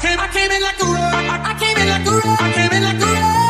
came in like a rock. I came in like a rock. I came in like a rock.